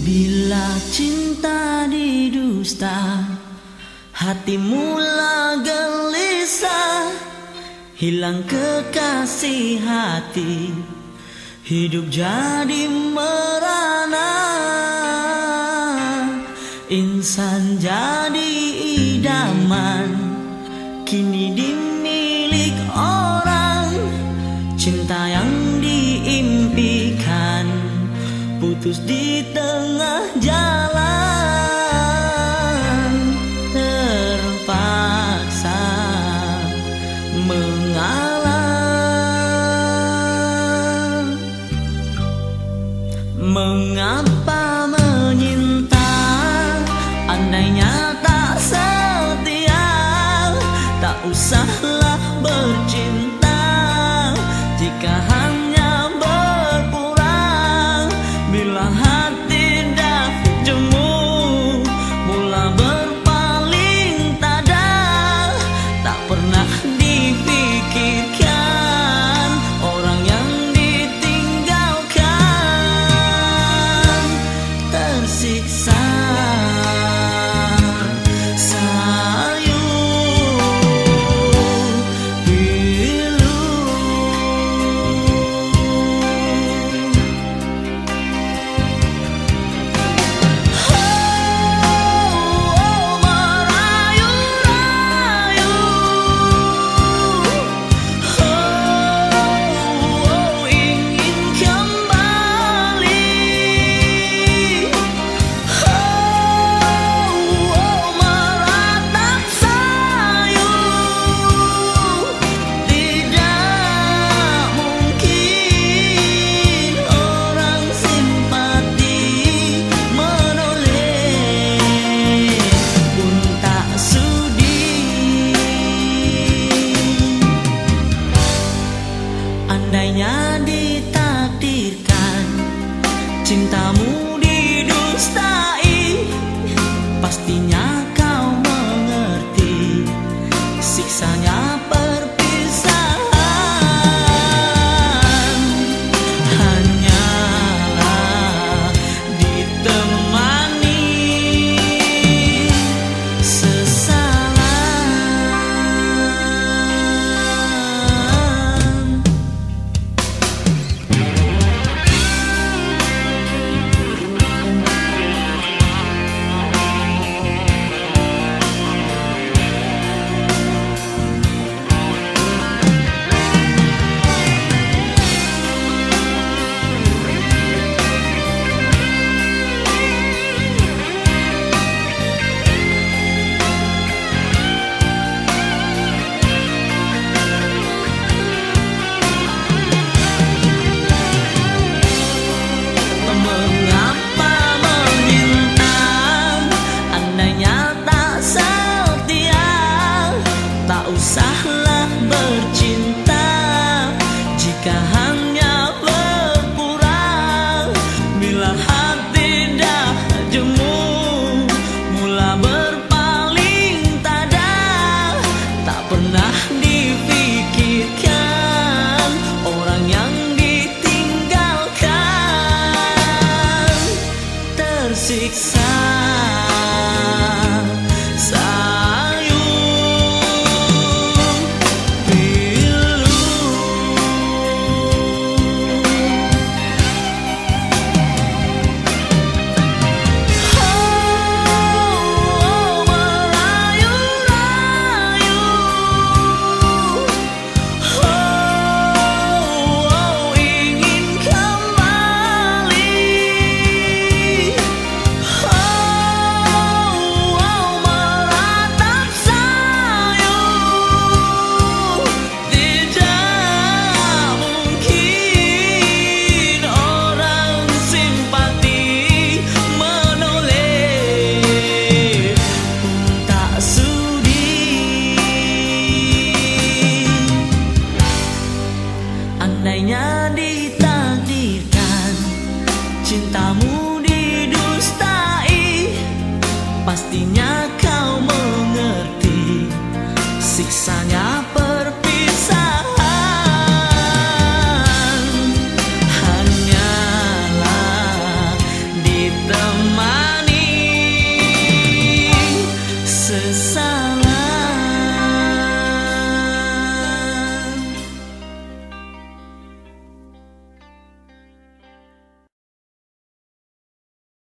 Bila cinta didusta Hati mula gelisah. Hilang kekasih hati Hidup jadi merana. Insan jadi idaman Kini dimilik orang. Cinta yang putus di tengah jalan terpaksa mengalah. Mengapa menyinta? Andainya tak setia tak usahlah bercinta. Jika tersiksa Pastinya kau mengerti siksaan